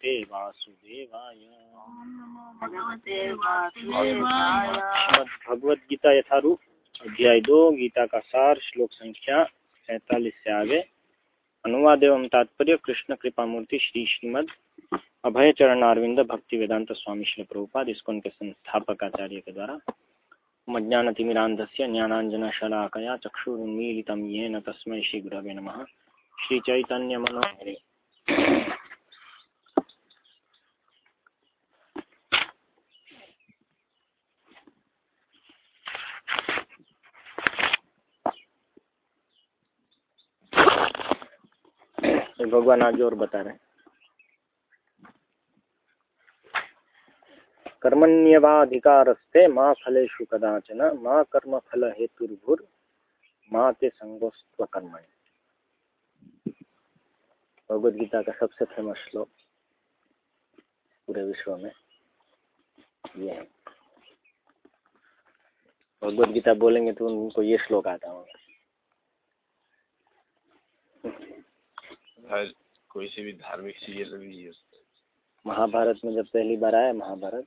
भगवते वासुदेवाय भगवत गीता यथारूप अध्याय दो गीता का सार श्लोक संख्या सैतालीस से आगे। अनुवाद एवं तात्पर्य कृष्ण कृपा मूर्ति श्री श्रीमद अभय चरण अरविंद भक्ति वेदांत स्वामी श्री प्रभुपाद, इसको उनके संस्थापक आचार्य के द्वारा मज्ञानतिमिरान्धस्य ज्ञानाञ्जनशलाकया चक्षुरुन्मीलितं येन तस्मै श्रीगुरवे नमः। श्रीचैतन्यमनोहरे। भगवान आज और बता रहे हैं। कर्मण्यवाधिकारस्ते माँ फलेषु कदाचन, माँ कर्म फल हेतुर्भुर, माँ ते संगोस्व कर्मणि। भगवद गीता का सबसे फ़ेमस श्लोक पूरे विश्व में ये है। भगवद गीता बोलेंगे तो उनको ये श्लोक आता होगा। हर कोई से भी धार्मिक सीरियल भी महाभारत में जब पहली बार आया महाभारत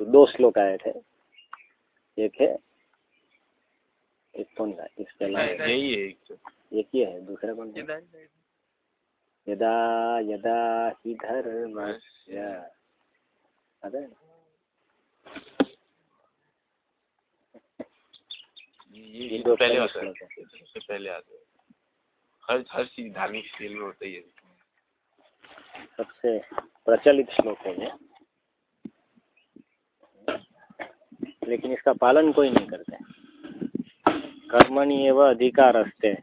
तो दो श्लोक आए थे। एक है एक कौन सा इस पहला यही है एक एक ही है दूसरा कौन सा यदा यदा ही धर्मस्य। आता है ये ये दो पहले होता है। है। पहले आता है। हर हर चीज़ धार्मिक सीरियल में होता ही है। सबसे प्रचलित श्लोक है ये। लेकिन इसका पालन कोई नहीं करते। कर्मणि एवं अधिकार अस्ते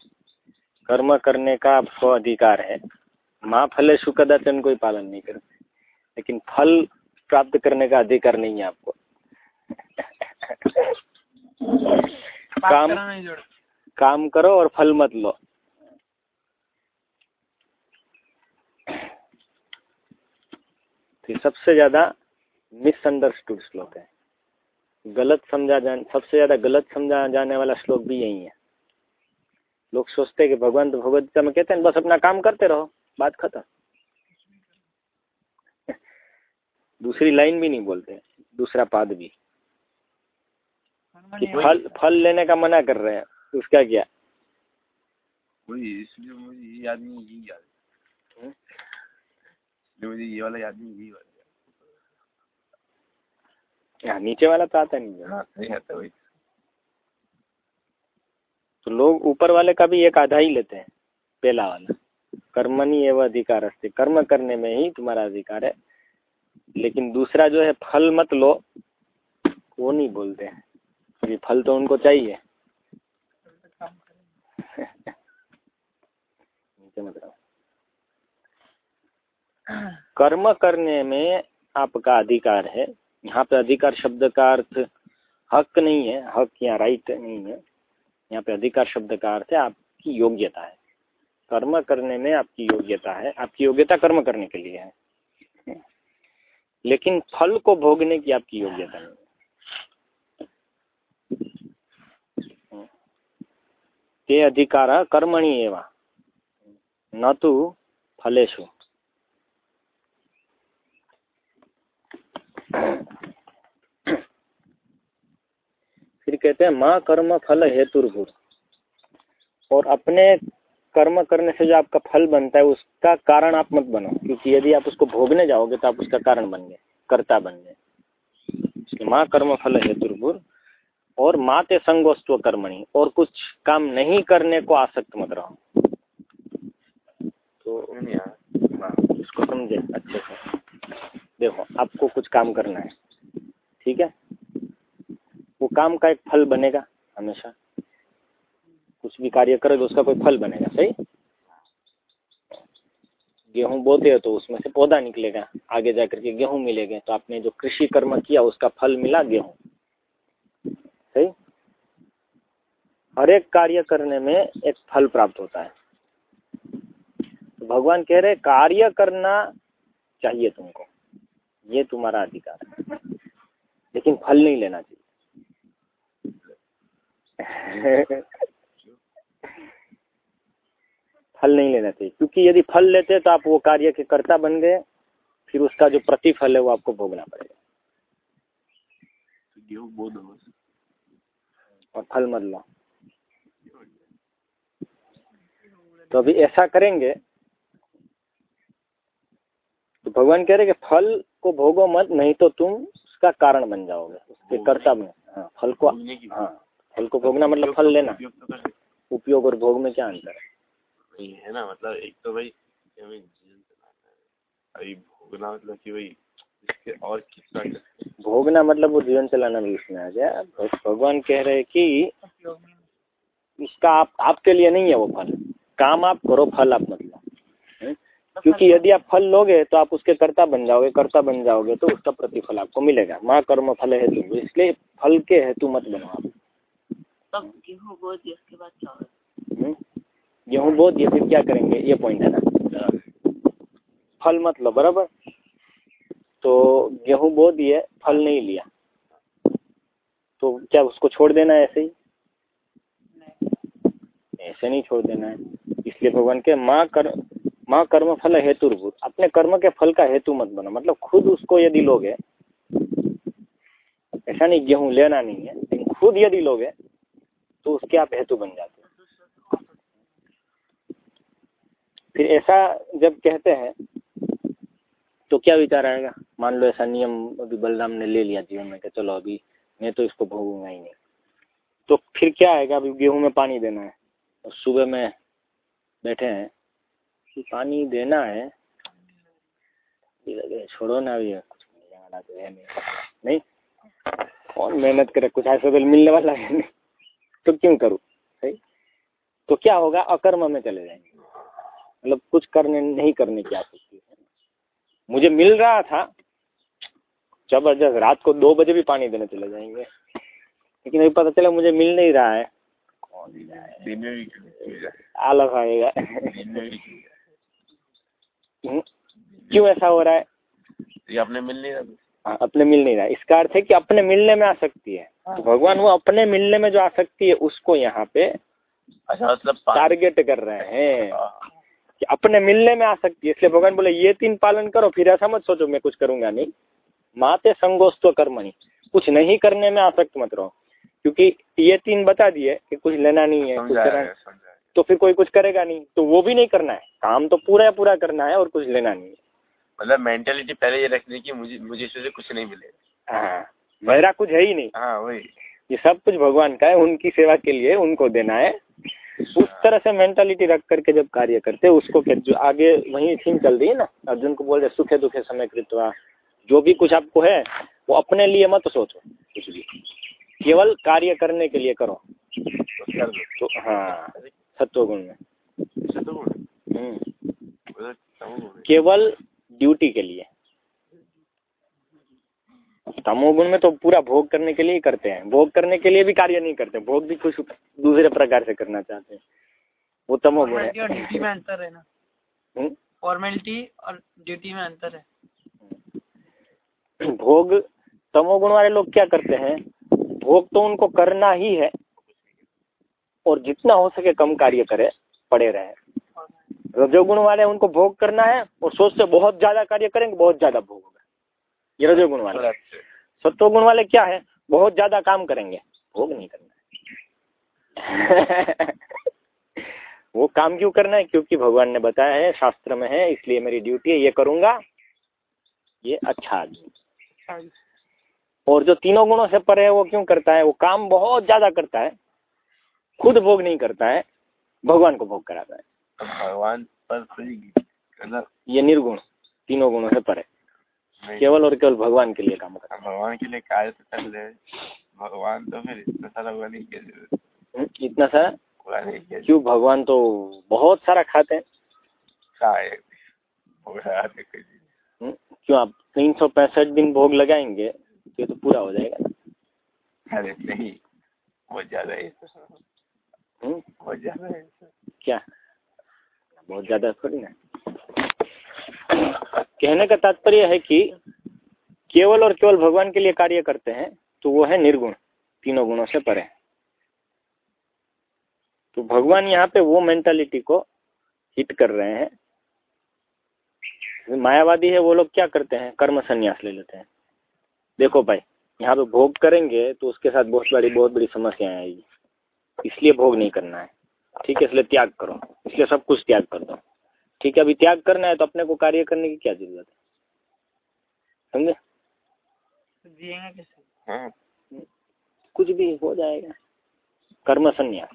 कर्म करने का आपको अधिकार है। माँ फले कदाचन कोई पालन नहीं करते। लेकिन फल प्राप्त करने का अधिकार नहीं है आपको। काम काम करो और फल मत लो। तो ये सबसे ज़्यादा मिसअंडरस्टूड श्लोक है। गलत समझा जान सबसे ज़्यादा गलत समझा जाने वाला श्लोक भी यही है। लोग सोचते हैं कि भगवान तो भगवत गीता में कहते हैं बस अपना काम करते रहो बात खत्म। दूसरी लाइन भी नहीं बोलते दूसरा पाद भी। कि फल फल लेने का मना कर रहे हैं उसका क्या? वही इसलिए मुझे ये याद नहीं यही याद हम्म? मुझे ये वाला याद नहीं यही वाला हाँ, नीचे वाला तो आता नहीं है? नहीं आता वही। तो लोग ऊपर वाले का भी एक आधा ही लेते हैं पहला वाला। कर्मणि एवं अधिकार अस्ते। कर्म करने में ही तुम्हारा अधिकार है। लेकिन दूसरा जो है फल मत लो। वो नहीं बोलते हैं। क्योंकि फल तो उनको चाहिए। नीचे मत रहो। कर्म करने में आपका अधिकार है। यहाँ पे अधिकार शब्द का अर्थ हक नहीं है, हक या राइट नहीं है। यहाँ पे अधिकार शब्द का अर्थ है आपकी योग्यता है। कर्म करने में आपकी योग्यता है। आपकी योग्यता कर्म करने के लिए है। लेकिन फल को भोगने की आपकी योग्यता नहीं है। ते अधिकार कर्मणि एवं। न तो फलेशु फिर कहते हैं, माँ, कर्म, फल हेतुर्भूत और अपने कर्म करने से जो आपका फल बनता है, उसका कारण आप मत बनो। क्योंकि यदि आप उसको भोगने जाओगे तो आप उसका कारण बन गए, कर्ता बन गए। माँ, कर्म, फल हेतुर्भुर और माते संगोस्त्व कर्मणि, और कुछ काम नहीं करने को आसक्त मत रहो। तो इसको समझे, अच्छे से। देखो, आपको कुछ काम करना है, ठीक है? वो काम का एक फल बनेगा हमेशा। कुछ भी कार्य करोगे, उसका कोई फल बनेगा, सही? गेहूँ बोते हो तो उसमें से पौधा निकलेगा, आगे जाकर के गेहूँ मिलेगा। तो आपने जो कृषि कर्म किया, उसका फल मिला गेहूँ। सही? हर एक कार्य करने में एक फल प्राप्त होता है। तो भगवान कह रहे कार्य करना चाहिए तुमको। ये तुम्हारा अधिकार है। लेकिन फल नहीं लेना चाहिए। फल नहीं लेना चाहिए। क्योंकि यदि फल लेते तो आप वो कार्य के कर्ता बन गए फिर उसका जो प्रतिफल है वो आपको भोगना पड़ेगा। तो गेहूँ बो दो और फल मत लो। तो अभी ऐसा करेंगे तो भगवान कह रहे कि फल को भोगो मत नहीं तो तुम उसका कारण बन जाओगे उसके कर्तव्य में हाँ फल को हाँ। फल को भोगना मतलब फल लेना। उपयोग तो उपयोग और भोग में क्या अंतर है? वही है ना मतलब एक तो भाई हमें जीवन चलाना है। भोगना मतलब कि भाई इसके और कितना भोगना मतलब वो जीवन चलाना भी उसमें आ गया। भगवान कह रहे हैं कि इसका आप आपके लिए नहीं है वो फल। काम आप करो फल आप मतलब? क्योंकि यदि आप फल लोगे तो आप उसके कर्ता बन जाओगे कर्ता बन जाओगे तो उसका प्रतिफल आपको मिलेगा। माँ कर्म फल हेतु इसलिए फल के हेतु मत बनो आप। तब गेहूँ बो दिए उसके बाद चावल? गेहूँ बो दिए फिर क्या करेंगे? ये पॉइंट है ना। फल मत लो बराबर? तो गेहूँ बो दिए फल नहीं लिया। तो क्या उसको छोड़ देना है ऐसे ही? ऐसे नहीं छोड़ देना है। इसलिए भगवान के माँ कर माँ कर्म फल हेतु अपने कर्म के फल का हेतु मत बनो। मतलब खुद उसको यदि लोगे ऐसा नहीं गेहूँ लेना नहीं है लेकिन खुद यदि लोगे तो उसके आप हेतु बन जाते हो। फिर ऐसा जब कहते हैं तो क्या विचार आएगा? मान लो ऐसा नियम अभी बलराम ने ले लिया जीवन में कि चलो अभी मैं तो इसको भोगूँगा ही नहीं। तो फिर क्या आएगा? अभी गेहूँ में पानी देना है। और सुबह में बैठे हैं, कि पानी देना है छोड़ो ना अभी, कुछ तो है नहीं। कौन मेहनत करे? कुछ ऐसा मिलने वाला है नहीं। तो क्यों करूँ सही तो क्या होगा अकर्म में चले जाएँगे। मतलब कुछ करने नहीं करने की आसक्ति है। मुझे मिल रहा था ज़बरदस्त रात को दो बजे भी पानी देने चले जाएँगे। लेकिन अभी पता चला मुझे मिल नहीं रहा है। आलस आएगा। क्यों हम्म, क्यों ऐसा हो रहा है? ये अपने मिल नहीं रहा हाँ, अपने मिल नहीं रहा। इसका अर्थ है कि अपने मिलने में आसक्ति है। तो भगवान वो अपने मिलने में जो आसक्ति है उसको यहाँ पे अच्छा मतलब टारगेट कर रहे हैं। हाँ, कि अपने मिलने में आसक्ति है। इसलिए भगवान बोले ये तीन पालन करो फिर ऐसा मत सोचो मैं कुछ करूँगा नहीं। माते संगोस्तो कर्म नहीं कुछ नहीं करने में आसक्त मत रहो। क्योंकि ये तीन बता दिए कि कुछ लेना नहीं है कुछ करना है है तो फिर कोई कुछ करेगा नहीं। तो वो भी नहीं करना है। काम तो पूरा पूरा करना है और कुछ लेना नहीं है। मतलब मेंटेलिटी पहले ये रखनी कि मुझे मुझे कुछ नहीं मिलेगा हाँ मेरा कुछ है ही नहीं। हाँ वही। ये सब कुछ भगवान का है उनकी सेवा के लिए उनको देना है। उस तरह से मेंटालिटी रख करके जब कार्य करते हैं उसको जो आगे वही थीम चल रही है ना अर्जुन को बोल रहे सुखे दुखे समय कृतवा। जो भी कुछ आपको है वो अपने लिए मत सोचो कुछ भी। केवल कार्य करने के लिए करो। तो तो हाँ सत्वगुण में। इससे गुण है। हम्म, है। केवल ड्यूटी के लिए। तमोगुण में तो पूरा भोग करने के लिए ही करते हैं। भोग करने के लिए भी कार्य नहीं करते भोग भी कुछ दूसरे प्रकार से करना चाहते हैं। वो तमोगुण फॉर्मेलिटी और ड्यूटी में है अंतर है ना। हम्म? फॉर्मेलिटी और ड्यूटी में अंतर है। भोग तमोगुण वाले लोग क्या करते हैं? भोग तो उनको करना ही है और जितना हो सके कम कार्य करे पड़े रहे। रजोगुण वाले उनको भोग करना है और सोच से बहुत ज़्यादा कार्य करेंगे बहुत ज़्यादा भोग होगा। ये रजोगुण वाले। सत्वगुण वाले क्या है? बहुत ज़्यादा काम करेंगे भोग नहीं करना है। वो काम क्यों करना है? क्योंकि भगवान ने बताया है शास्त्र में है इसलिए मेरी ड्यूटी है ये करूँगा ये अच्छा आदमी और जो तीनों गुणों से परे है वो क्यों करता है? वो काम बहुत ज़्यादा करता है खुद भोग नहीं करता है भगवान को भोग कराता है। भगवान पर कोई ये निर्गुण तीनों गुणों से परे। केवल और केवल भगवान के लिए काम करता भगवान के लिए कार्य तो कर ले। भगवान तो फिर इतना सारा हुआ नहीं किया हम्म, इतना सारा? क्यों? भगवान तो बहुत सारा खाते हैं। है। हम्म, क्यों? आप तीन सौ पैंसठ दिन भोग लगाएँगे तो ये तो पूरा हो जाएगा अरे नहीं बहुत ज़्यादा है। हम्म, बहुत ज़्यादा है। क्या? बहुत ज़्यादा थोड़ी ना। कहने का तात्पर्य है कि केवल और केवल भगवान के लिए कार्य करते हैं तो वो है निर्गुण, तीनों गुणों से परे। तो भगवान यहाँ पे वो मेंटालिटी को हिट कर रहे हैं। मायावादी है, वो लोग क्या करते हैं? कर्म संन्यास ले लेते हैं। देखो भाई, यहाँ पे भोग करेंगे तो उसके साथ बहुत बड़ी बहुत बड़ी समस्याएँ आएगी। इसलिए भोग नहीं करना है। ठीक है इसलिए त्याग करो। इसलिए सब कुछ त्याग कर दो। ठीक है अभी त्याग करना है तो अपने को कार्य करने की क्या ज़रूरत है? समझे? जिएँगे कैसे हाँ। कुछ भी हो जाएगा। कर्म संन्यास।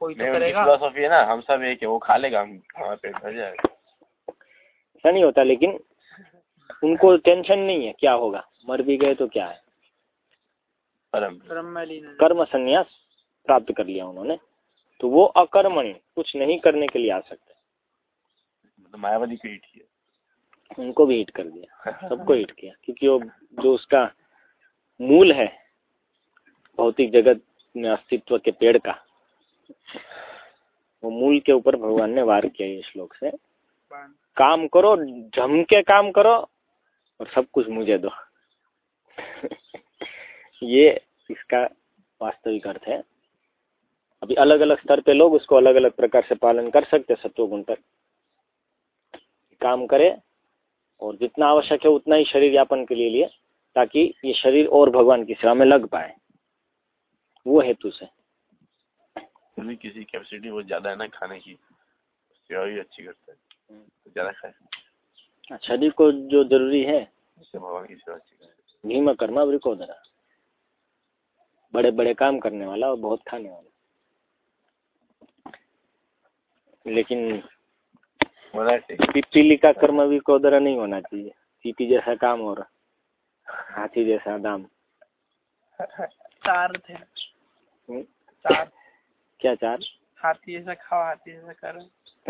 कोई तो करेगा। फिलोसफी है ना हम सब एक है वो खा लेगा हम हमारा पेट भर जाएगा। ऐसा नहीं होता लेकिन उनको टेंशन नहीं है क्या होगा? मर भी गए तो क्या है? परम। ब्रह्म में लीन है। कर्म संन्यास प्राप्त कर लिया उन्होंने। तो वो अकर्मणि कुछ नहीं करने के लिए आ सकते। मतलब मायावादी को हिट किया। उनको भी हिट कर दिया। सबको हिट किया क्योंकि वो जो उसका मूल है भौतिक जगत में अस्तित्व के पेड़ का वो मूल के ऊपर भगवान ने वार किया ये श्लोक से। काम करो जम के काम करो और सब कुछ मुझे दो। ये इसका वास्तविक अर्थ है। अभी अलग अलग स्तर पे लोग उसको अलग अलग प्रकार से पालन कर सकते हैं सत्वगुण पर। काम करे और जितना आवश्यक है उतना ही शरीर यापन के लिए लिए ताकि ये शरीर और भगवान की सेवा में लग पाए। वो हेतु से। किसी कैपेसिटी बहुत ज़्यादा है ना खाने की सेवा भी अच्छी करता है तो ज़्यादा खाए। शरीर को जो ज़रूरी है भगवान की सेवा अच्छी करे भीम कर्मा वृकोदरा बड़े बड़े काम करने वाला और बहुत खाने वाला। लेकिन पिपीली का कर्म वृकोदरा नहीं होना चाहिए। चीटी जैसा काम और हाथी जैसा दाम। चार थे। हम्म, चार। क्या चार? हाथी जैसा खाओ हाथी जैसा करो।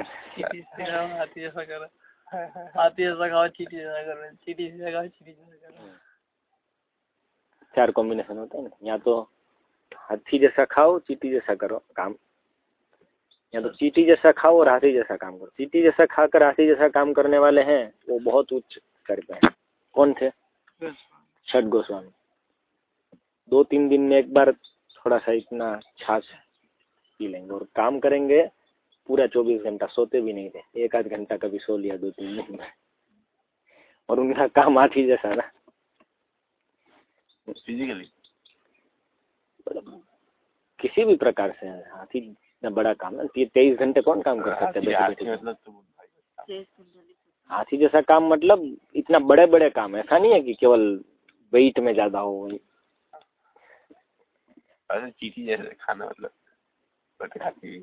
चीटी से खाओ हाथी जैसा करो। हाथी जैसा खाओ चीटी जैसा करो। चीटी जैसा खाओ चीटी जैसा करो। चार कॉम्बिनेशन होता है ना। या तो हाथी जैसा खाओ चीटी जैसा करो काम। या तो चीटी जैसा खाओ और हाथी जैसा काम करो। चीटी जैसा खाकर हाथी जैसा काम करने वाले हैं वो बहुत उच्च स्तर पे हैं। कौन थे? छठ गोस्वामी। दो तीन दिन में एक बार थोड़ा सा इतना छाछ पी लेंगे और काम करेंगे पूरा चौबीस घंटा सोते भी नहीं थे। एक आध घंटा कभी सो लिया दो तीन दिन में। और उनका काम हाथी जैसा ना। फिजिकली किसी भी प्रकार से हाथी इतना बड़ा काम है। तेईस घंटे कौन काम कर सकता है बैठे हाथी बैठे मतलब तो हाथी जैसा काम मतलब इतना बड़े बड़े काम है। ऐसा नहीं है कि केवल वेट में ज़्यादा हो ऐसे चीटी जैसे खाना मतलब बट खाती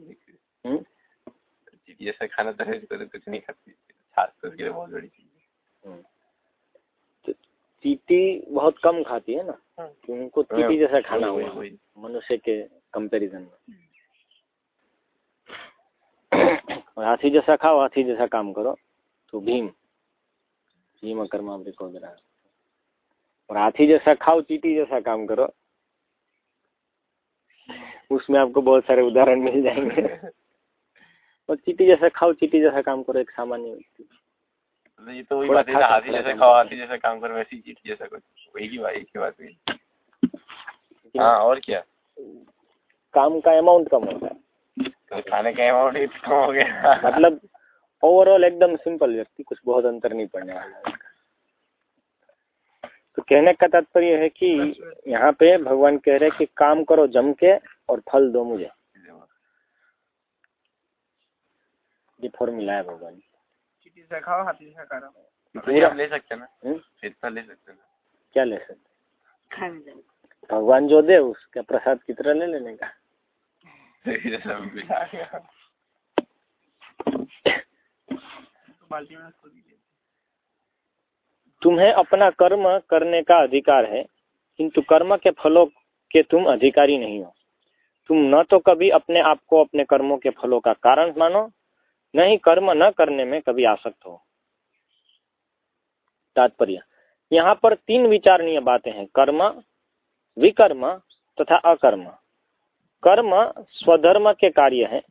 हम्म? चीटी जैसा खाना तो है कुछ नहीं खाती। छाछ उसके लिए बहुत बड़ी चीज़ है हम्म। तो चीटी बहुत कम खाती है ना? कि उनको चीटी जैसा खाना हुआ। मनुष्य के कंपैरिजन में। और हाथी जैसा खाओ हाथी जैसा काम करो तो भीम भीम कर्मा को और हाथी जैसा खाओ चीटी जैसा काम करो उसमें आपको बहुत सारे उदाहरण मिल जाएँगे। और चीटी जैसा खाओ चीटी जैसा काम करो एक सामान्य व्यक्ति। ये तो वही बात है हाथी जैसे कम खाओ हाथी जैसा काम करो वैसी चीटी जैसा कुछ। वही की बात एक ही बात हुई। हाँ और क्या? काम का अमाउंट कम होता है। खाने का अमाउंट ही कम हो गया। मतलब ओवरऑल एकदम सिंपल व्यक्ति कुछ बहुत अंतर नहीं पड़ने वाला है तो कहने का तात्पर्य है कि यहाँ पे भगवान कह रहे हैं कि काम करो जम के और फल दो मुझे। ये फॉर्मूला है भगवान। चीटी से खाओ हाथी से करो तो ले सकते ना? हम्म? ले सकते ना क्या ले सकते भगवान जो दे उसका प्रसाद की तरह ले लेने का। तुम्हें अपना कर्म करने का अधिकार है, किंतु कर्म के फलों के तुम अधिकारी नहीं हो। तुम न तो कभी अपने आप को अपने कर्मों के फलों का कारण मानो, न ही कर्म न करने में कभी आसक्त हो। तात्पर्य, यहाँ पर तीन विचारणीय बातें हैं, कर्म, विकर्म तथा अकर्म। कर्म स्वधर्म के कार्य हैं,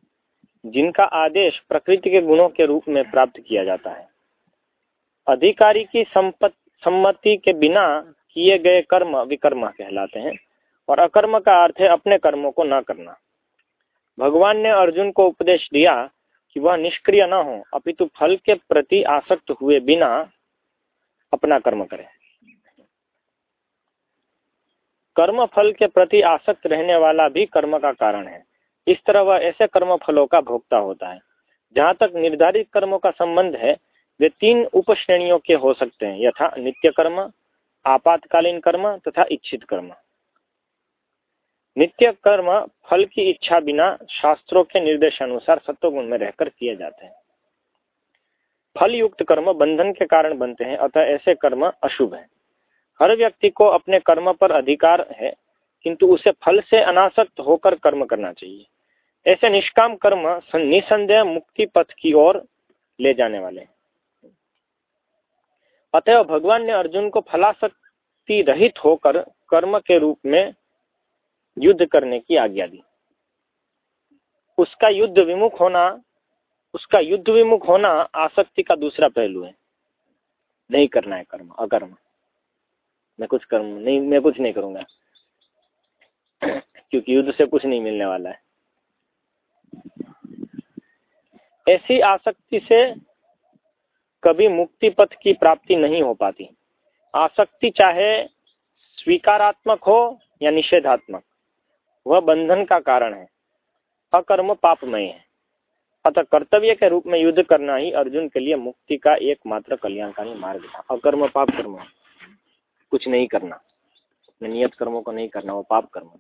जिनका आदेश प्रकृति के गुणों के रूप में प्राप्त किया जाता है। अधिकारी की सम्मति के बिना किए गए कर्म विकर्म कहलाते हैं, और अकर्म का अर्थ है अपने कर्मों को न करना। भगवान ने अर्जुन को उपदेश दिया कि वह निष्क्रिय न हो, अपितु फल के प्रति आसक्त हुए बिना अपना कर्म करे। कर्म फल के प्रति आसक्त रहने वाला भी कर्म का कारण है। इस तरह वह ऐसे कर्म फलों का भोक्ता होता है। जहाँ तक निर्धारित कर्मों का संबंध है, वे तीन उप श्रेणियों के हो सकते हैं, यथा नित्य कर्म, आपातकालीन कर्म तथा इच्छित कर्म। नित्य कर्म फल की इच्छा बिना शास्त्रों के निर्देशानुसार सत्वगुण में रहकर किए जाते हैं। फल युक्त कर्म बंधन के कारण बनते हैं, अतः ऐसे कर्म अशुभ है। हर व्यक्ति को अपने कर्म पर अधिकार है, किंतु उसे फल से अनासक्त होकर कर्म करना चाहिए। ऐसे निष्काम कर्म निसंदेह मुक्ति पथ की ओर ले जाने वाले अतः भगवान ने अर्जुन को फलाशक्ति रहित होकर कर्म के रूप में युद्ध करने की आज्ञा दी। उसका युद्ध विमुख होना, उसका युद्ध विमुख होना आसक्ति का दूसरा पहलू है। नहीं करना है कर्म, अकर्म। मैं कुछ कर्म नहीं, मैं कुछ नहीं करूँगा। क्योंकि युद्ध से कुछ नहीं मिलने वाला है। ऐसी आसक्ति से कभी मुक्ति पथ की प्राप्ति नहीं हो पाती। आसक्ति चाहे स्वीकारात्मक हो या निषेधात्मक, वह बंधन का कारण है। अकर्म पापमय है। अतः कर्तव्य के रूप में युद्ध करना ही अर्जुन के लिए मुक्ति का एकमात्र कल्याणकारी मार्ग था। अकर्म पाप कर्म। कुछ नहीं करना। अपने नियत कर्मों को नहीं करना वो पाप कर्म।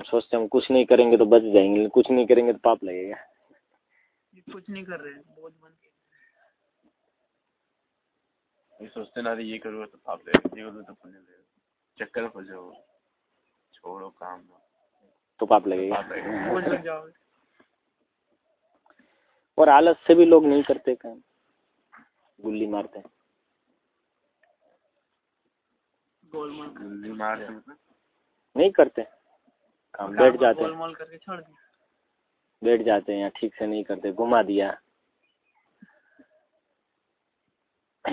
सोचते हम कुछ नहीं करेंगे तो बच जाएँगे कुछ नहीं करेंगे तो पाप लगेगा। कुछ नहीं कर रहे बहुत मन ये सोचते ना ये करूँगा तो पाप लगेगा ये करूँगा तो पुण्य लगेगा। चक्कर फंस जाओ छोड़ो काम तो पाप लगेगा। पाप लगेगा। और आलस से भी लोग नहीं करते काम। गुल्ली मारते हैं। गोलमाल कर- गुल्ली मार के मतलब नहीं करते। काम बैठ जाते। हैं गोलमाल करके छोड़ दिया। बैठ जाते हैं या ठीक से नहीं करते घुमा दिया।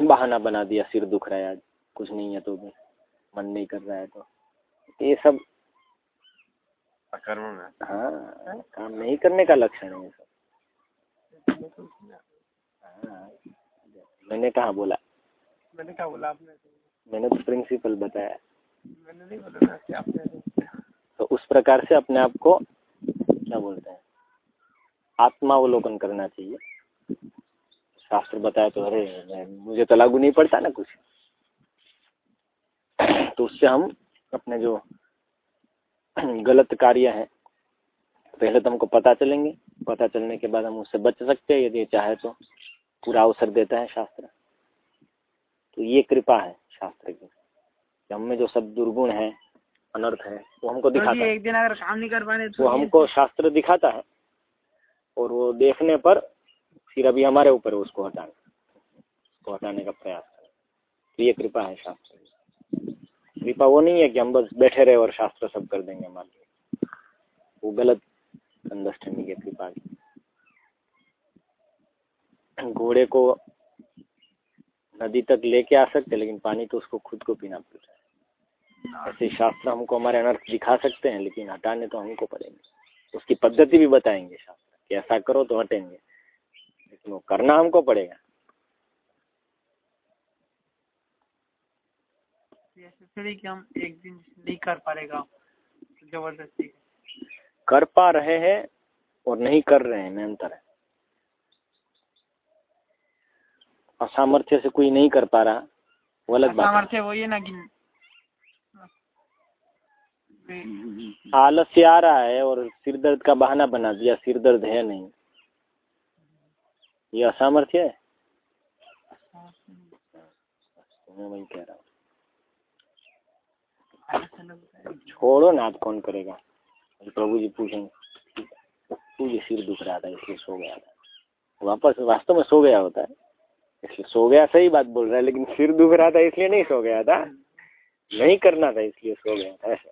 बहाना बना दिया सिर दुख रहा है आज। कुछ नहीं है तो भी। मन नहीं कर रहा है तो। ये सब अकर्म हाँ। काम नहीं करने का लक्षण है ये सब। हाँ मैंने कहा बोला। मैंने क्या बोला आपने मैंने तो प्रिंसिपल बताया। मैंने नहीं बोला ना कि आपने तो उस प्रकार से अपने आप को क्या बोलते हैं आत्मावलोकन करना चाहिए। शास्त्र बताया तो अरे मुझे तो लागू नहीं पड़ता ना कुछ। तो उससे हम अपने जो गलत कार्य हैं पहले तो हमको पता चलेंगे। पता चलने के बाद हम उससे बच सकते हैं यदि चाहे तो। पूरा अवसर देता है शास्त्र। तो ये कृपा है शास्त्र की कि हम में जो सब दुर्गुण है अनर्थ है वो हमको तो दिखाता है। एक दिन अगर काम नहीं कर पाए तो वो हमको शास्त्र दिखाता है और वो देखने पर फिर अभी हमारे ऊपर उसको हटाना उसको हटाने का प्रयास तो ये कृपा है शास्त्र की। कृपा वो नहीं है कि हम बस बैठे रहे और शास्त्र सब कर देंगे हमारे लिए वो गलत अंडरस्टैंडिंग है कृपा की। घोड़े को नदी तक लेके आ सकते लेकिन पानी तो उसको खुद को पीना पड़ता है। ऐसे शास्त्र हमको हमारे अनर्थ दिखा सकते हैं लेकिन हटाने तो हमको पड़ेंगे। उसकी पद्धति भी बताएँगे शास्त्र कि। ऐसा करो तो हटेंगे लेकिन वो करना हमको पड़ेगा। कि हम एक दिन नहीं कर पाएगा ज़बरदस्ती। कर पा रहे हैं और नहीं कर रहे हैं में अंतर है। असामर्थ्य से कोई नहीं कर पा रहा। वो अलग बात है। सामर्थ्य वही है ना कि आलस्य आ रहा है और सिर दर्द का बहाना बना दिया। सिर दर्द है नहीं। ये असामर्थ्य है? मैं वही कह रहा हूँ। छोड़ो ना आप कौन करेगा? प्रभु जी पूछेंगे। तुझे सिर दुख रहा था इसलिए सो गया था। वापस वास्तव में सो गया होता है। इसलिए सो गया, सही बात बोल रहा है, लेकिन सिर दुख रहा था, इसलिए नहीं सो गया था। नहीं करना था, इसलिए सो गया था, ऐसा।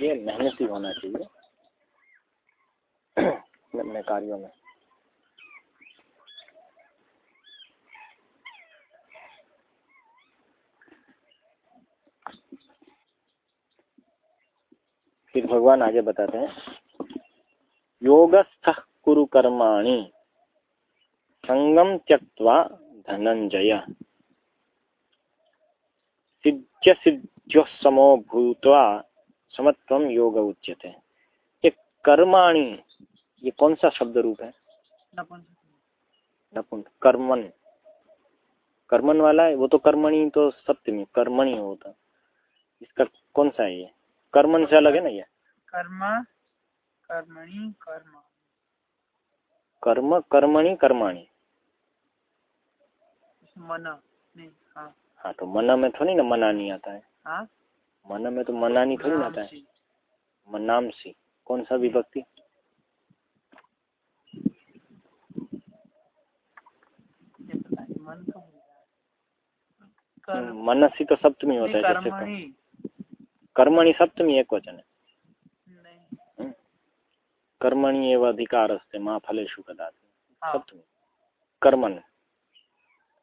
ये मेहनती होना चाहिए। अपने कार्यों में। फिर भगवान आगे बताते हैं। योगस्थ कुरु कर्माणि संगम त्यक्वा धनंजय। सिद्ध सिद्ध्यो समो भूतवा समत्व योग उच्यते। ये कर्माणी ये कौन सा शब्द रूप है नपुन कर्मन। कर्मन वाला है वो तो कर्मणि तो सत्य सप्तमी कर्मणि होता। इसका कौन सा है ये? कर्मन से अलग है ना ये? कर्म कर्मणि कर्म कर्म कर्मणि कर्माणी। मन नहीं हाँ। हाँ तो मना में थोड़ी ना मना नहीं आता है। हाँ? मना में तो मना नहीं थोड़ी ना आता है। मनाम सी कौन सा विभक्ति? मन तो मनसी तो सप्तमी होता है जैसे कर्मणि कर्मणि सप्तमी एक वचन है नहीं। हम्म। कर्मणि एवं अधिकार अस्ते माँ फलेशु कदाति हाँ। सप्तमी। कर्मन।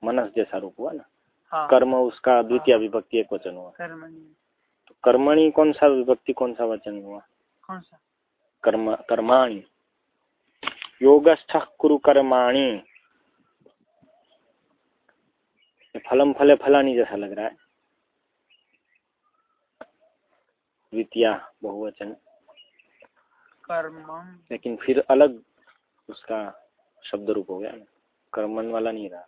मनस जैसा रूप हुआ ना? हाँ। कर्म उसका द्वितीय विभक्ति एक वचन हुआ तो कर्मणि कौन सा विभक्ति कौन सा वचन हुआ? कौन सा? कर्म कर्माणि। योगस्थ कुरु कर्माणी। फलम फले फलानी जैसा लग रहा है। द्वितीय बहुवचन। कर्मम लेकिन फिर अलग उसका शब्द रूप हो गया। कर्मन वाला नहीं रहा।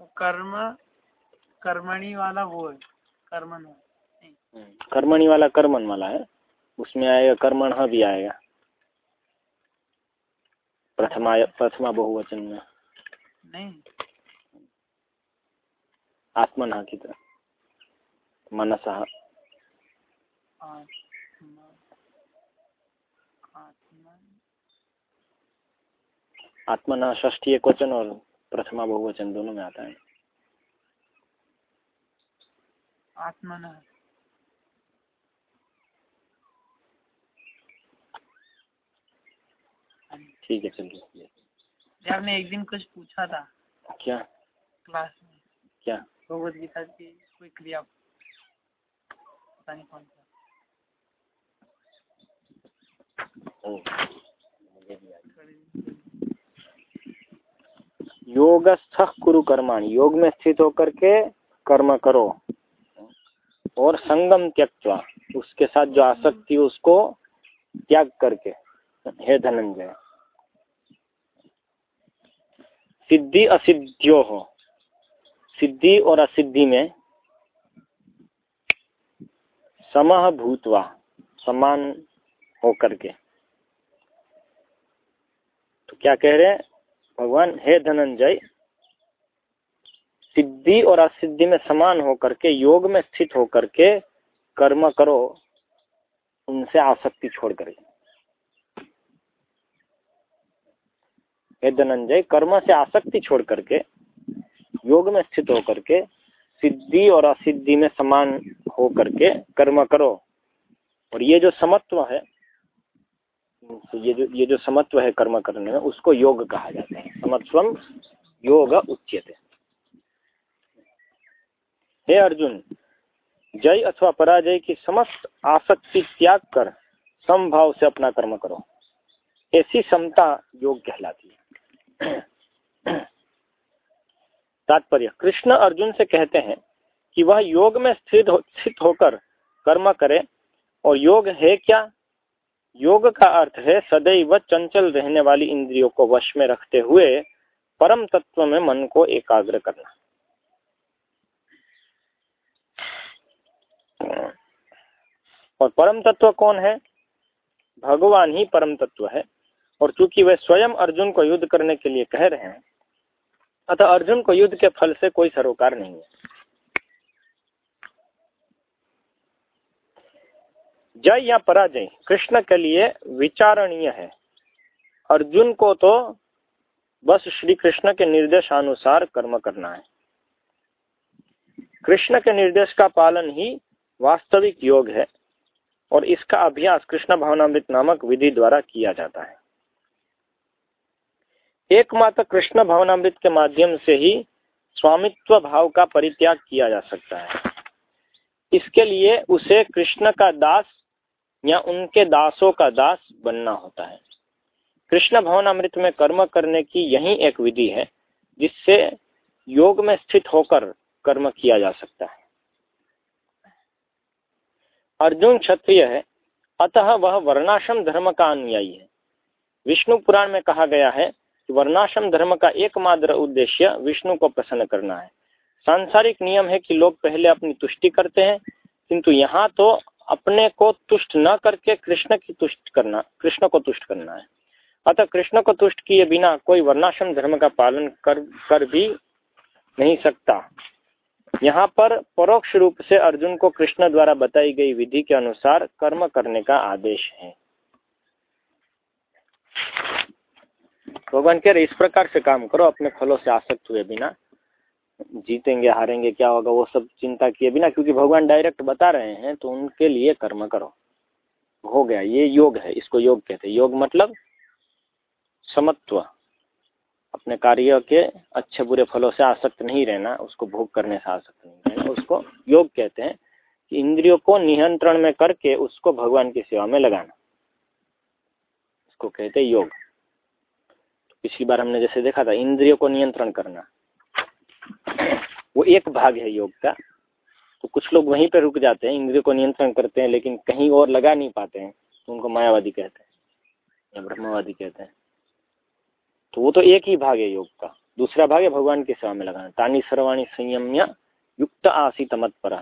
कर्म कर्मणी वाला वो है। कर्मन नहीं। हम्म, वाला कर्मन वाला है। उसमें आएगा कर्मण भी आएगा। प्रथमा प्रथमा बहुवचन में। नहीं। आत्मन की तरह मनस। आत्मा आत्मा आत्मन ष्ठी एक वचन और प्रथमा बहुवचन दोनों में आता है। आत्मन। ठीक है चलिए। ये आपने एक दिन कुछ पूछा था। क्या? क्लास में। क्या? भगवत गीता की कोई क्रिया पता नहीं कौन सा योगस्थ कुरु कर्माणी योग में स्थित होकर के कर्म करो। और संगम त्यक्वा उसके साथ जो आसक्ति उसको त्याग करके। हे धनंजय। सिद्धि असिद्धियो। हो सिद्धि और असिद्धि में समह भूतवा, समान होकर के। तो क्या कह रहे हैं? भगवान, हे धनंजय, सिद्धि और असिद्धि में समान होकर के, योग में स्थित होकर के कर्म करो, उनसे आसक्ति छोड़ करके हे धनंजय, कर्म से आसक्ति छोड़ करके योग में स्थित होकर के सिद्धि और असिद्धि में समान हो करके कर्म करो। और ये जो समत्व है, ये जो ये जो समत्व है कर्म करने में, उसको योग कहा जाता है। समत्वम योग उच्यते। हे अर्जुन, जय अथवा पराजय की समस्त आसक्ति त्याग कर समभाव से अपना कर्म करो। ऐसी समता योग कहलाती है। तात्पर्य। कृष्ण अर्जुन से कहते हैं कि वह योग में स्थित हो, स्थित होकर कर्म करे। और योग है क्या? योग का अर्थ है सदैव चंचल रहने वाली इंद्रियों को वश में रखते हुए परम तत्व में मन को एकाग्र करना। और परम तत्व कौन है? भगवान ही परम तत्व है। और चूँकि वे स्वयं अर्जुन को युद्ध करने के लिए कह रहे हैं अतः अर्जुन को युद्ध के फल से कोई सरोकार नहीं है। जय या पराजय, कृष्ण के लिए विचारणीय है। अर्जुन को तो बस श्री कृष्ण के निर्देशानुसार कर्म करना है। कृष्ण के निर्देश का पालन ही वास्तविक योग है और इसका अभ्यास कृष्ण भावनामृत नामक विधि द्वारा किया जाता है। एकमात्र कृष्ण भावनामृत के माध्यम से ही स्वामित्व भाव का परित्याग किया जा सकता है। इसके लिए उसे कृष्ण का दास या उनके दासों का दास बनना होता है। कृष्ण भवन अमृत में कर्म करने की यही एक विधि है, जिससे योग में स्थित होकर कर्म किया जा सकता है। अर्जुन क्षत्रिय है, अतः वह वर्णाश्रम धर्म का अनुयायी है। विष्णु पुराण में कहा गया है कि वर्णाश्रम धर्म का एकमात्र उद्देश्य विष्णु को प्रसन्न करना है। सांसारिक नियम है कि लोग पहले अपनी तुष्टि करते हैं, किंतु यहाँ तो अपने को तुष्ट न करके कृष्ण की तुष्ट करना, कृष्ण को तुष्ट करना है। अतः कृष्ण को तुष्ट किए बिना कोई वर्णाश्रम धर्म का पालन कर कर भी नहीं सकता। यहाँ पर परोक्ष रूप से अर्जुन को कृष्ण द्वारा बताई गई विधि के अनुसार कर्म करने का आदेश है। भगवान कह रहे, इस प्रकार से काम करो, अपने फलों से आसक्त हुए बिना। जीतेंगे, हारेंगे, क्या होगा, वो सब चिंता किए बिना, क्योंकि भगवान डायरेक्ट बता रहे हैं तो उनके लिए कर्म करो। हो गया, ये योग है, इसको योग कहते हैं। योग मतलब समत्व। अपने कार्य के अच्छे बुरे फलों से आसक्त नहीं रहना, उसको भोग करने से आसक्त नहीं रहना, उसको योग कहते हैं कि इंद्रियों को नियंत्रण में करके उसको भगवान की सेवा में लगाना। इसको कहते हैं योग। पिछली बार हमने जैसे देखा था, इंद्रियों को नियंत्रण करना। वो एक भाग है योग का। तो कुछ लोग वहीं पर रुक जाते हैं, इंद्रियों को नियंत्रण करते हैं, लेकिन कहीं और लगा नहीं पाते हैं तो उनको मायावादी कहते हैं या ब्रह्मवादी कहते हैं। तो वो तो एक ही भाग है योग का। दूसरा भाग है भगवान की सेवा में लगाना। तानी सर्वाणी संयम्य युक्त आसी मत पर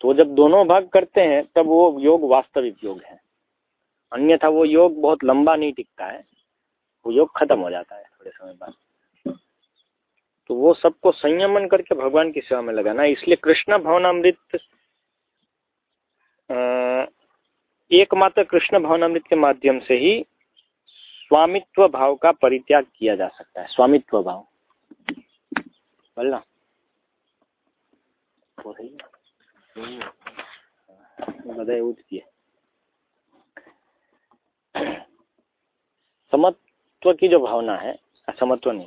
तो जब दोनों भाग करते हैं, तब वो योग वास्तविक योग है। अन्यथा वो योग बहुत लंबा नहीं टिकता है। वो योग खत्म हो जाता है थोड़े समय बाद। तो वो सबको संयमन करके भगवान की सेवा में लगाना। इसलिए कृष्ण भवनामृत एकमात्र कृष्ण भवनामृत के माध्यम से ही स्वामित्व भाव का परित्याग किया जा सकता है। स्वामित्व भाव। बोलना समत्व की जो भावना है समत्व नहीं,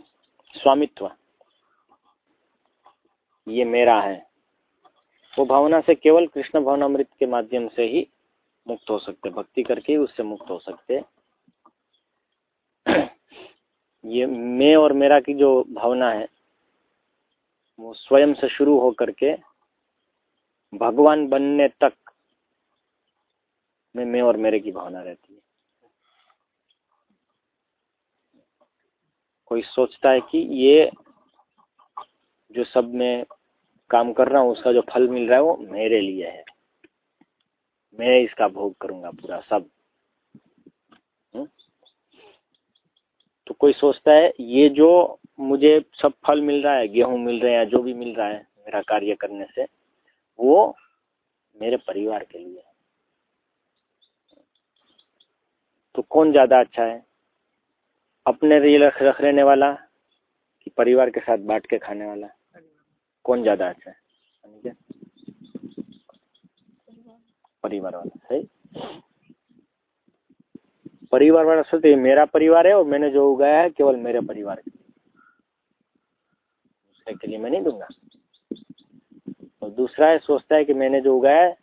स्वामित्व, ये मेरा है, वो भावना से केवल कृष्ण भावनामृत के माध्यम से ही मुक्त हो सकते, भक्ति करके ही उससे मुक्त हो सकते। ये मैं और मेरा की जो भावना है, वो स्वयं से शुरू हो करके भगवान बनने तक में मैं और मेरे की भावना रहती है। कोई सोचता है कि ये जो सब मैं काम कर रहा हूँ, उसका जो फल मिल रहा है, वो मेरे लिए है। मैं इसका भोग करूँगा पूरा, सब। हुँ? तो कोई सोचता है, ये जो मुझे सब फल मिल रहा है, गेहूँ मिल रहे हैं, जो भी मिल रहा है, मेरा कार्य करने से, वो मेरे परिवार के लिए तो कौन ज़्यादा अच्छा है? अपने लिए रख रख रहने वाला कि परिवार के साथ बांट के खाने वाला? कौन ज़्यादा अच्छा है? परिवार वाला, सही? परिवार वाला सोचते मेरा परिवार है और मैंने जो उगाया है केवल मेरे परिवार के दूसरे के लिए मैं नहीं दूँगा। और दूसरा है, सोचता है कि मैंने जो उगाया है,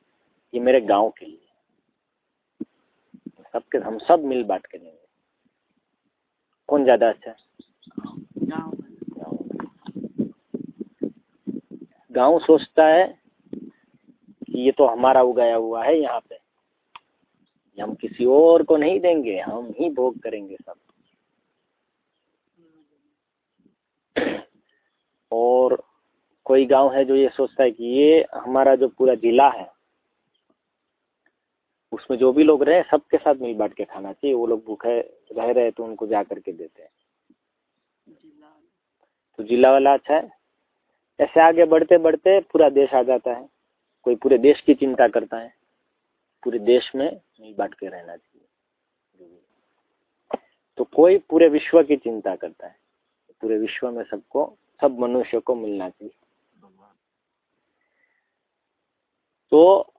ये मेरे गाँव के लिए सबके, हम सब मिल बांट के लेंगे कौन ज़्यादा अच्छा है? गाँव सोचता है कि ये तो हमारा उगाया हुआ है यहाँ पे। हम किसी और को नहीं देंगे हम ही भोग करेंगे सब। और कोई गाँव है जो ये सोचता है कि ये हमारा जो पूरा जिला है उसमें जो भी लोग रहे, सबके साथ मिल बांट के खाना चाहिए। वो लोग भूखे रह रहे तो उनको जा करके देते हैं। तो जिला वाला अच्छा है। ऐसे आगे बढ़ते बढ़ते पूरा देश आ जाता है। कोई पूरे देश की चिंता करता है। पूरे देश में मिल बांट के रहना चाहिए। तो कोई पूरे विश्व की चिंता करता है। पूरे विश्व में सबको, सब मनुष्य को मिलना चाहिए। तो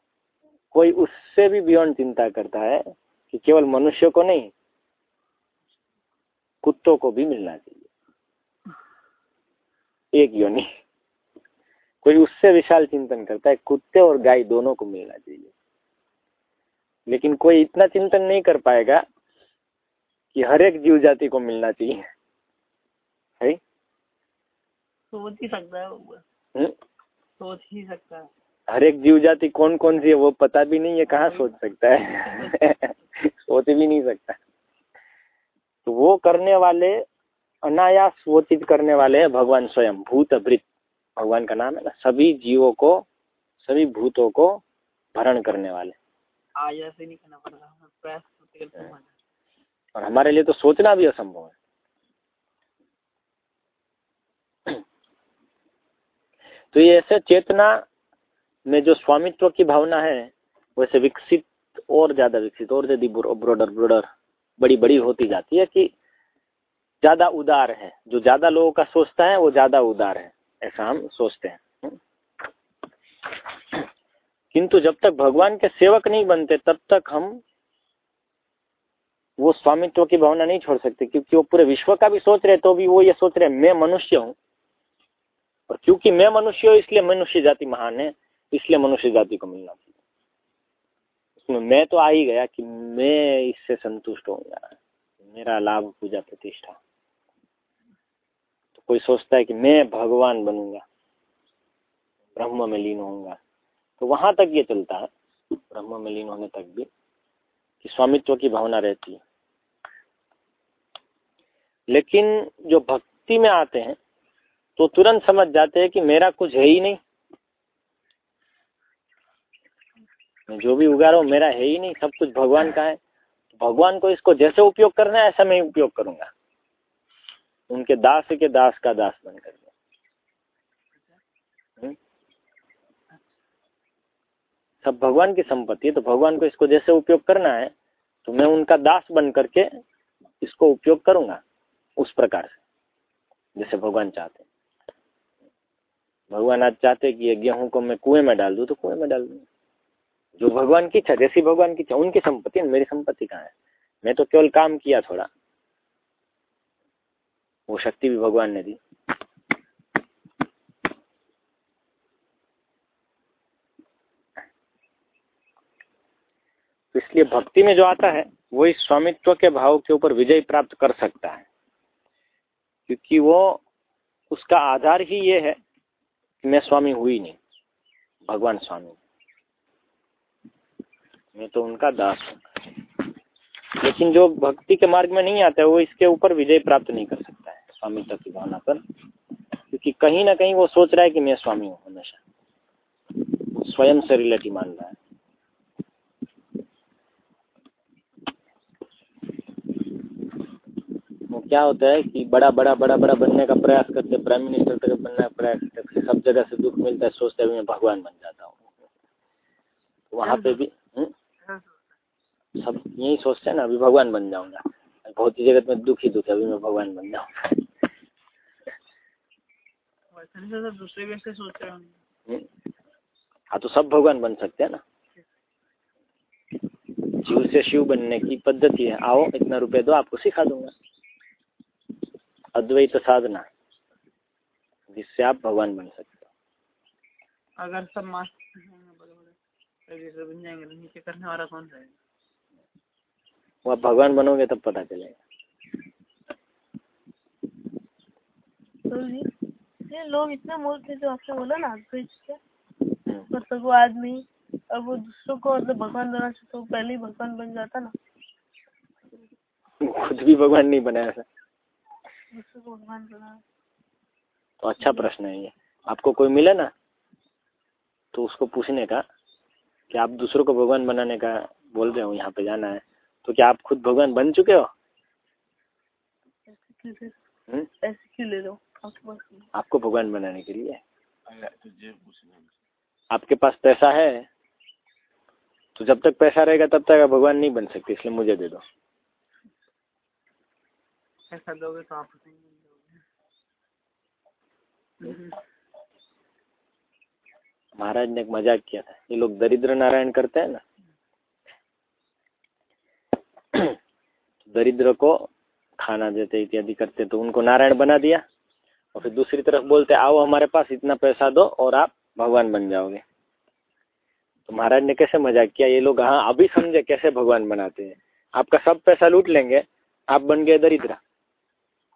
कोई उससे भी बियॉन्ड चिंता करता है कि केवल मनुष्य को नहीं कुत्तों को भी मिलना चाहिए। एक योनि। कोई उससे विशाल चिंतन करता है कुत्ते और गाय दोनों को मिलना चाहिए। लेकिन कोई इतना चिंतन नहीं कर पाएगा कि हर एक जीव जाति को मिलना चाहिए। है? सोच ही सकता है हम्म? सोच ही सकता है। हर एक जीव जाति कौन कौन सी है वो पता भी नहीं है कहाँ सोच सकता है? सोच भी नहीं सकता। तो वो करने वाले अनायास वो चीज़ करने वाले हैं भगवान स्वयं भूत भृत भगवान का नाम है ना सभी जीवों को सभी भूतों को भरण करने वाले। हो। और हमारे लिए तो सोचना भी असंभव है। तो ये ऐसे चेतना में जो स्वामित्व की भावना है, वैसे विकसित और ज़्यादा विकसित, और यदि ब्रोडर ब्रोडर बड़ी बड़ी होती जाती है कि ज़्यादा उदार है। जो ज़्यादा लोगों का सोचता है, वो ज़्यादा उदार है, ऐसा हम सोचते हैं। किंतु जब तक भगवान के सेवक नहीं बनते, तब तक हम वो स्वामित्व की भावना नहीं छोड़ सकते, क्योंकि वो पूरे विश्व का भी सोच रहे तो भी वो ये सोच रहे मैं मनुष्य हूँ। और क्योंकि मैं मनुष्य हूँ, इसलिए मनुष्य जाति महान है इसलिए मनुष्य जाति को मिलना चाहिए। उसमें मैं तो आ ही गया कि मैं इससे संतुष्ट होऊँगा मेरा लाभ पूजा प्रतिष्ठा। तो कोई सोचता है कि मैं भगवान बनूँगा, ब्रह्म में लीन होऊँगा। तो वहाँ तक ये चलता है, ब्रह्म में लीन होने तक भी, कि स्वामित्व की भावना रहती है। लेकिन जो भक्ति में आते हैं तो तुरंत समझ जाते हैं कि मेरा कुछ है ही नहीं। जो भी उगा रहा हूँ मेरा है ही नहीं, सब कुछ भगवान का है। भगवान को इसको जैसे उपयोग करना है, ऐसा मैं उपयोग करूँगा। उनके दास के दास का दास बन कर हम्म? सब भगवान की संपत्ति है तो भगवान को इसको जैसे उपयोग करना है तो मैं उनका दास बन करके इसको उपयोग करूँगा, उस प्रकार से, जैसे भगवान चाहते भगवान आज चाहते कि ये गेहूँ को मैं कुएँ में डाल दूँ तो कुएँ में डाल दूँगा जो भगवान की इच्छा, जैसी भगवान की इच्छा, उनकी संपत्ति, मेरी संपत्ति कहाँ है? मैं तो केवल काम किया थोड़ा। वो शक्ति भी भगवान ने दी। तो इसलिए भक्ति में जो आता है वो इस स्वामित्व के भाव के ऊपर विजय प्राप्त कर सकता है। क्योंकि वो, उसका आधार ही ये है कि मैं स्वामी हुई नहीं, भगवान स्वामी। मैं तो उनका दास हूँ। लेकिन जो भक्ति के मार्ग में नहीं आता है, वो इसके ऊपर विजय प्राप्त नहीं कर सकता है स्वामित्व की भावना पर। क्योंकि कहीं ना कहीं वो सोच रहा है कि मैं स्वामी हूँ हमेशा। स्वयं से रिलेटिव मान रहा है। वो क्या होता है कि बड़ा बड़ा बड़ा बड़ा बनने का प्रयास करते प्राइम मिनिस्टर तक बनने का प्रयास करते सब जगह से दुख मिलता है, सोचते हैं, मैं भगवान बन जाता हूँ। वहाँ पे भी हुँ? सब यही सोचते हैं ना अभी भगवान बन जाऊँगा। बहुत ही जगत में दुख ही दुख है अभी मैं भगवान बन जाऊँगा। वैसे नहीं सर दूसरे भी सोच रहे होंगे। हाँ तो सब भगवान बन सकते हैं ना। शिव से शिव बनने की पद्धति है। आओ इतना रुपए दो आपको सिखा दूँगा। अद्वैत साधना जिससे आप भगवान बन सकते हो। अगर सब मास्टर जैसे बन जाएँगे तो नीचे करने वाला कौन रहेगा? वो आप भगवान बनोगे तब पता चलेगा। तो ये लोग इतने मूर्ख थे जो आपने बोला ना अद्वैत से हम्म। मतलब वो आदमी और वो दूसरों को मतलब भगवान बना तो पहले ही भगवान बन जाता ना। खुद भी भगवान नहीं बनाया दूसरों को भगवान बना। तो अच्छा प्रश्न है ये। आपको कोई मिले ना तो उसको पूछने का कि आप दूसरों को भगवान बनाने का बोल रहे हो यहाँ पे जाना है। तो क्या आप खुद भगवान बन चुके हो? ऐसे क्यों ले हम्म? ऐसे क्यों ले आपके पास नहीं। आपको भगवान बनाने के लिए। आपके पास पैसा है तो जब तक पैसा रहेगा तब तक आप भगवान नहीं बन सकते इसलिए मुझे दे दो। दोगे तो आप नहीं बन जाओगे महाराज ने एक मज़ाक किया था। ये लोग दरिद्र नारायण करते हैं ना दरिद्र को खाना देते इत्यादि करते तो उनको नारायण बना दिया। और फिर दूसरी तरफ़ बोलते आओ हमारे पास इतना पैसा दो और आप भगवान बन जाओगे। तो महाराज ने कैसे मज़ाक किया? ये लोग हाँ अभी समझे कैसे भगवान बनाते हैं। आपका सब पैसा लूट लेंगे आप बन गए दरिद्र।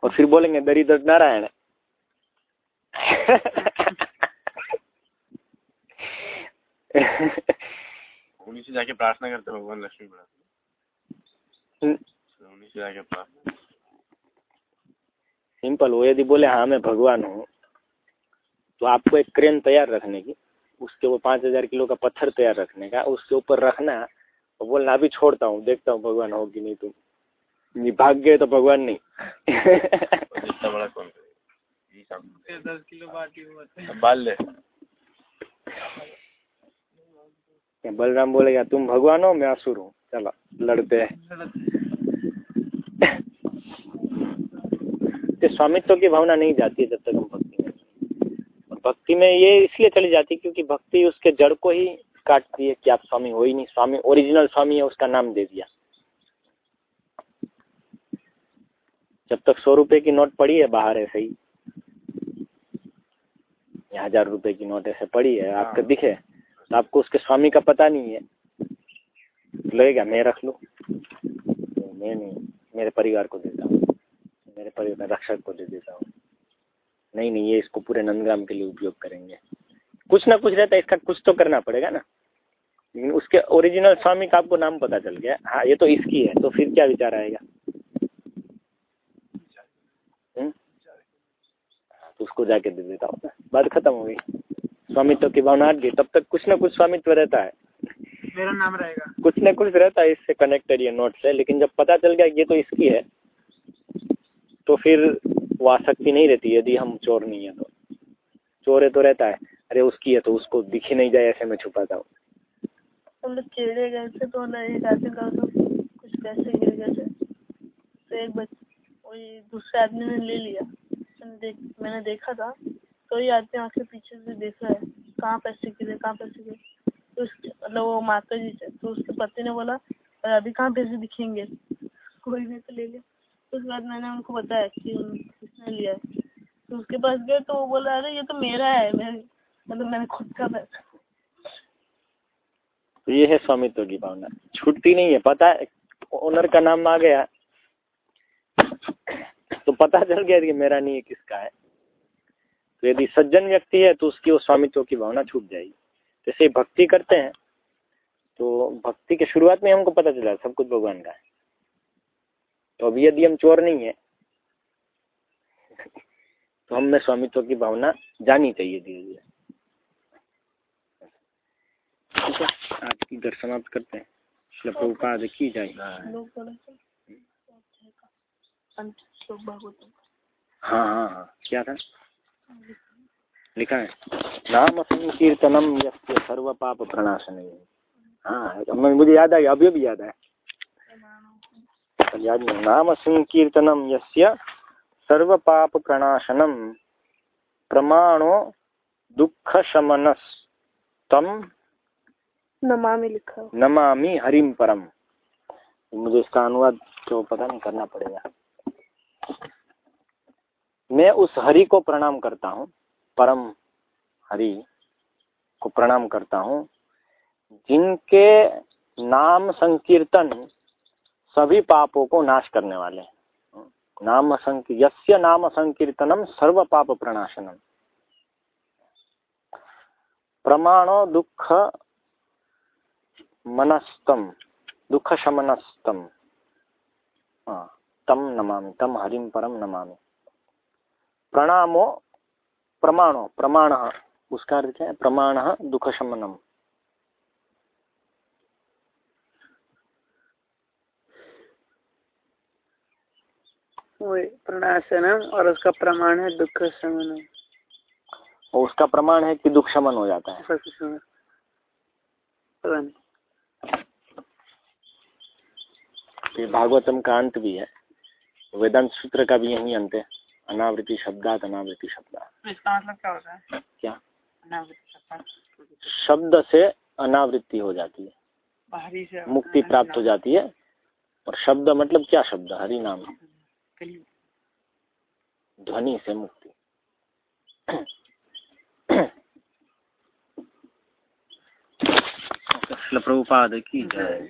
और फिर बोलेंगे दरिद्र नारायण उन्हीं से जाके प्रार्थना करते भगवान लक्ष्मी बढ़ाते उन्हीं से जाके प्रार्थना सिंपल वो यदि बोले हाँ मैं भगवान हूँ तो आपको एक क्रेन तैयार रखने की उसके वो पाँच हज़ार किलो का पत्थर तैयार रखने का उसके ऊपर रखना और बोलना अभी छोड़ता हूँ देखता हूँ भगवान हो कि नहीं तुम नहीं भाग गए तो भगवान नहीं। बड़ा कौन दस किलो बाटी बाल ले। बलराम बोलेगा तुम भगवान हो मैं असुर हूँ। चलो लड़ते हैं। तो स्वामित्व की भावना नहीं जाती है जब तक हम भक्ति में और भक्ति में ये इसलिए चली जाती है क्योंकि भक्ति उसके जड़ को ही काटती है कि आप स्वामी हो ही नहीं स्वामी ओरिजिनल स्वामी है उसका नाम दे दिया। जब तक सौ रुपए की नोट पड़ी है बाहर ऐसे ही। या हज़ार रुपए की नोट ऐसे पड़ी है आपको दिखे तो आपको उसके स्वामी का पता नहीं है। लगेगा मैं रख लूँ? मैं नहीं। मेरे परिवार को देता हूँ मेरे परिवार रक्षक को दे देता हूँ। नहीं नहीं ये इसको पूरे नंदग्राम के लिए उपयोग करेंगे। कुछ ना कुछ रहता है इसका कुछ तो करना पड़ेगा ना। लेकिन उसके ओरिजिनल स्वामी का आपको नाम पता चल गया। हाँ ये तो इसकी है तो फिर क्या विचार आएगा? हम्म? हाँ, तो उसको जाके दे देता हूँ। बात खत्म हो गई। स्वामित्व की भावना हट गई। तब तक कुछ ना कुछ स्वामित्व रहता है। मेरा नाम रहेगा। कुछ ना कुछ रहता है इससे कनेक्टेड ये नोट से लेकिन जब पता चल गया ये तो इसकी है तो फिर वो आसक्ति नहीं रहती यदि हम चोर नहीं है तो। चोर है तो रहता है। अरे उसकी है तो उसको दिख ही नहीं जाए ऐसे में छुपाता हूँ हम लोग चेड़े गए थे तो ना एक आदमी का तो कुछ पैसे गिर गए थे। तो एक बच वही दूसरे आदमी ने ले लिया। मैंने देख मैंने देखा था। तो ये आदमी आके पीछे से देख रहा है कहाँ पैसे गिरे कहाँ पैसे गिरे। मतलब वो माता जी से तो उसके पति ने बोला, "अरे, अभी कहाँ पैसे दिखेंगे? कोई ने तो ले लिया उसके बाद मैंने उनको बताया कि किसने लिया है। तो उसके पास गए तो वो बोला, अरे, ये तो मेरा है मैं मतलब मैंने खुद का पैसा। तो ये है स्वामित्व की भावना। छूटती नहीं है, पता है, ओनर का नाम आ गया। तो पता चल गया कि मेरा नहीं है, किसका है। तो यदि सज्जन व्यक्ति है तो उसकी वो स्वामित्व की भावना छूट जाएगी। जैसे भक्ति करते हैं तो भक्ति के शुरुआत में हमको पता चला सब कुछ भगवान का है। तो अभी यदि हम चोर नहीं है तो हमें स्वामित्व की भावना जानी चाहिए धीरे धीरे। ठीक है आज की समाप्त करते हैं। प्रभुपाद की जाए भागवतम हाँ हाँ हाँ। क्या था? लिखा है नाम संकीर्तनम यस्य सर्व पाप प्रणाशन हाँ मैं मुझे याद आ गया अभी भी याद है याद नहीं नाम संकीर्तनम यस्य सर्व पाप प्रणाशनम प्रमाणो दुख शमनस तम नमामि लिखा। नमामि हरिम परम। मुझे इसका अनुवाद तो पता नहीं करना पड़ेगा। मैं उस हरि को प्रणाम करता हूँ। परम हरि को प्रणाम करता हूँ। जिनके नाम संकीर्तन सभी पापों को नाश करने वाले नाम यस्य नाम संकीर्तनम सर्व पाप प्रणाशनम। प्रमाणो दुख मनस्तम, दुख शमनस्तम। तम नमामि तम हरिम परम नमामि। प्रणामो प्रमाणो प्रमाण उसका अर्थ क्या है प्रमाण दुख शमनम वही प्रणाशनम और उसका प्रमाण है दुख शमनम और उसका प्रमाण है कि दुख शमन हो जाता है। भागवतम का अंत भी है। वेदांत सूत्र का भी यही अंत है। अनावृत्ति शब्दात अनावृत्ति शब्द तो इसका मतलब क्या होता है? क्या? अनावृत्ति शब्द से अनावृत्ति हो जाती है। बाहरी से मुक्ति प्राप्त हो जाती है। और शब्द मतलब क्या शब्द? हरि नाम। ध्वनि से मुक्ति। प्रभुपाद की जाए